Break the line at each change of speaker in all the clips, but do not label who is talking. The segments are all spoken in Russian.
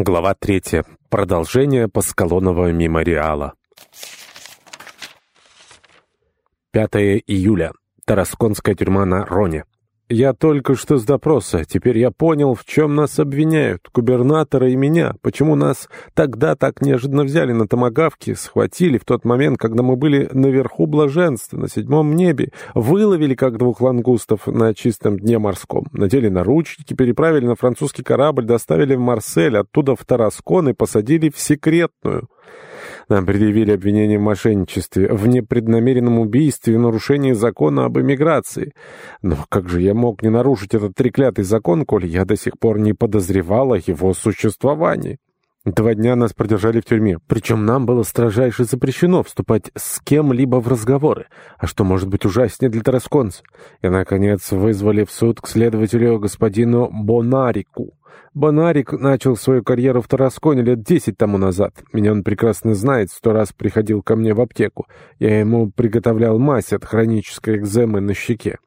Глава третья. Продолжение Паскалонова мемориала. 5 июля. Тарасконская тюрьма на Роне. Я только что с допроса. Теперь я понял, в чем нас обвиняют. Губернатора и меня. Почему нас тогда так неожиданно взяли на томогавки, схватили в тот момент, когда мы были наверху блаженства, на седьмом небе, выловили как двух лангустов на чистом дне морском, надели наручники, переправили на французский корабль, доставили в Марсель, оттуда в Тараскон и посадили в секретную. Нам предъявили обвинение в мошенничестве, в непреднамеренном убийстве и нарушении закона об эмиграции. Но как же я мог не нарушить этот треклятый закон, коль я до сих пор не подозревал его существовании? Два дня нас продержали в тюрьме, причем нам было строжайше запрещено вступать с кем-либо в разговоры, а что может быть ужаснее для тарасконца. И, наконец, вызвали в суд к следователю господину Бонарику. Бонарик начал свою карьеру в Тарасконе лет десять тому назад. Меня он прекрасно знает, сто раз приходил ко мне в аптеку. Я ему приготовлял мазь от хронической экземы на щеке.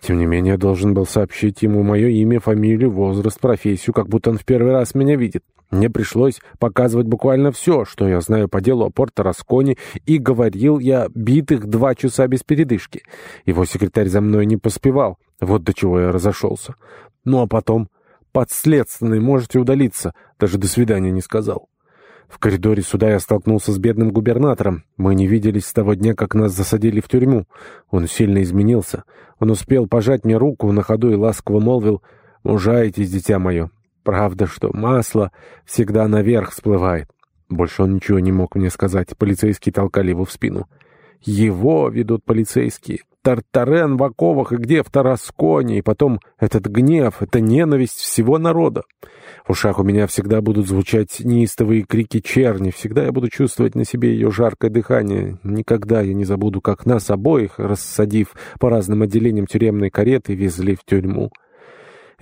Тем не менее, я должен был сообщить ему мое имя, фамилию, возраст, профессию, как будто он в первый раз меня видит. Мне пришлось показывать буквально все, что я знаю по делу о Порто-Расконе, и говорил я битых два часа без передышки. Его секретарь за мной не поспевал. Вот до чего я разошелся. Ну а потом подследственный, можете удалиться. Даже до свидания не сказал. В коридоре суда я столкнулся с бедным губернатором. Мы не виделись с того дня, как нас засадили в тюрьму. Он сильно изменился. Он успел пожать мне руку на ходу и ласково молвил «Мужайтесь, дитя мое». Правда, что масло всегда наверх всплывает. Больше он ничего не мог мне сказать. Полицейские толкали его в спину. Его ведут полицейские. Тартарен в оковах и где в Тарасконе, и потом этот гнев, эта ненависть всего народа. В ушах у меня всегда будут звучать неистовые крики черни, всегда я буду чувствовать на себе ее жаркое дыхание. Никогда я не забуду, как нас обоих, рассадив по разным отделениям тюремной кареты, везли в тюрьму.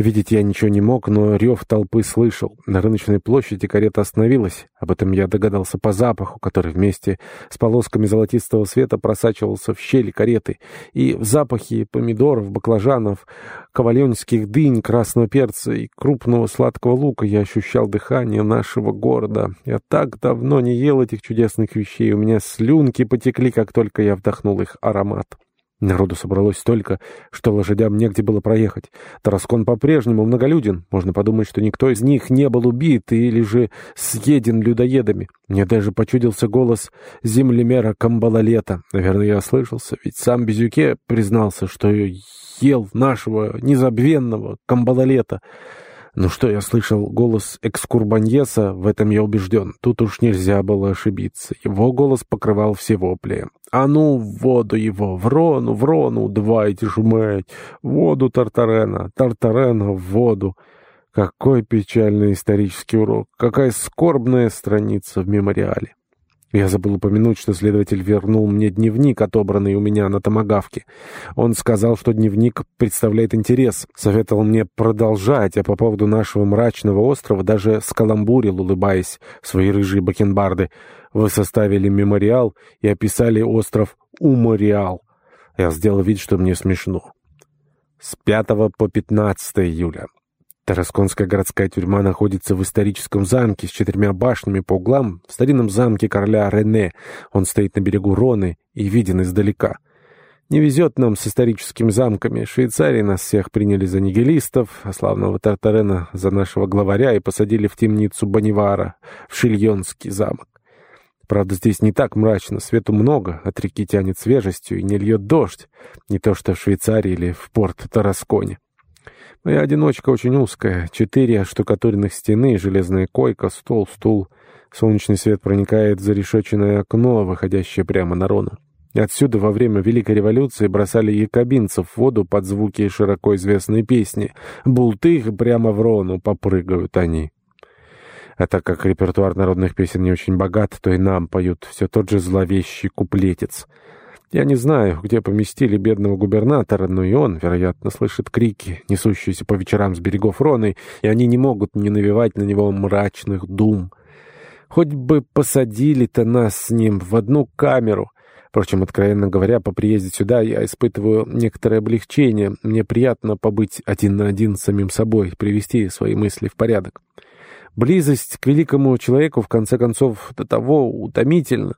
Видеть я ничего не мог, но рев толпы слышал. На рыночной площади карета остановилась. Об этом я догадался по запаху, который вместе с полосками золотистого света просачивался в щели кареты. И в запахе помидоров, баклажанов, коваленских дынь, красного перца и крупного сладкого лука я ощущал дыхание нашего города. Я так давно не ел этих чудесных вещей. У меня слюнки потекли, как только я вдохнул их аромат. Народу собралось столько, что лошадям негде было проехать. Тараскон по-прежнему многолюден. Можно подумать, что никто из них не был убит или же съеден людоедами. Мне даже почудился голос землемера Камбалалета. Наверное, я ослышался, ведь сам Безюке признался, что ел нашего незабвенного Камбалалета. Но что я слышал голос экскурбаньеса, в этом я убежден. Тут уж нельзя было ошибиться. Его голос покрывал все вопли. «А ну, в воду его! В Рону, в Рону! Давайте жмать! Воду Тартарена! Тартарена в воду!» Какой печальный исторический урок! Какая скорбная страница в мемориале! Я забыл упомянуть, что следователь вернул мне дневник, отобранный у меня на томогавке. Он сказал, что дневник представляет интерес, советовал мне продолжать, а по поводу нашего мрачного острова даже скаламбурил, улыбаясь, свои рыжие бакенбарды. Вы составили мемориал и описали остров Умориал. Я сделал вид, что мне смешно. С 5 по 15 июля. Тарасконская городская тюрьма находится в историческом замке с четырьмя башнями по углам, в старинном замке короля Рене. Он стоит на берегу Роны и виден издалека. Не везет нам с историческими замками. Швейцарии нас всех приняли за нигилистов, а славного Тартарена за нашего главаря и посадили в темницу Бонивара, в Шильонский замок. Правда, здесь не так мрачно, свету много, от реки тянет свежестью и не льет дождь, не то что в Швейцарии или в порт Тарасконе. Моя одиночка очень узкая. Четыре штукатуренных стены, железная койка, стол, стул. Солнечный свет проникает за решетчатое окно, выходящее прямо на Рону. Отсюда во время Великой революции бросали якобинцев в воду под звуки широко известной песни. Бултых прямо в Рону попрыгают они. А так как репертуар народных песен не очень богат, то и нам поют все тот же зловещий куплетец — я не знаю, где поместили бедного губернатора, но и он, вероятно, слышит крики, несущиеся по вечерам с берегов Роны, и они не могут не навевать на него мрачных дум. Хоть бы посадили-то нас с ним в одну камеру. Впрочем, откровенно говоря, по приезде сюда я испытываю некоторое облегчение. Мне приятно побыть один на один с самим собой, привести свои мысли в порядок. Близость к великому человеку, в конце концов, до того утомительна.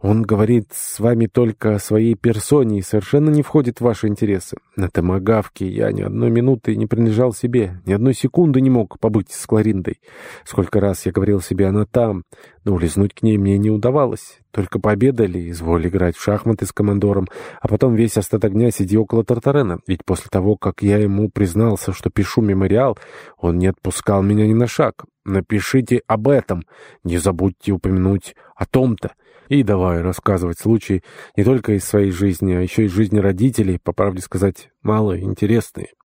Он говорит с вами только о своей персоне и совершенно не входит в ваши интересы. На томогавке я ни одной минуты не принадлежал себе, ни одной секунды не мог побыть с Клариндой. Сколько раз я говорил себе, она там, но улизнуть к ней мне не удавалось. Только пообедали, изволили играть в шахматы с командором, а потом весь остаток дня сиди около Тартарена. Ведь после того, как я ему признался, что пишу мемориал, он не отпускал меня ни на шаг. Напишите об этом, не забудьте упомянуть о том-то. И давай рассказывать случаи не только из своей жизни, а еще из жизни родителей, по правде сказать, мало интересные.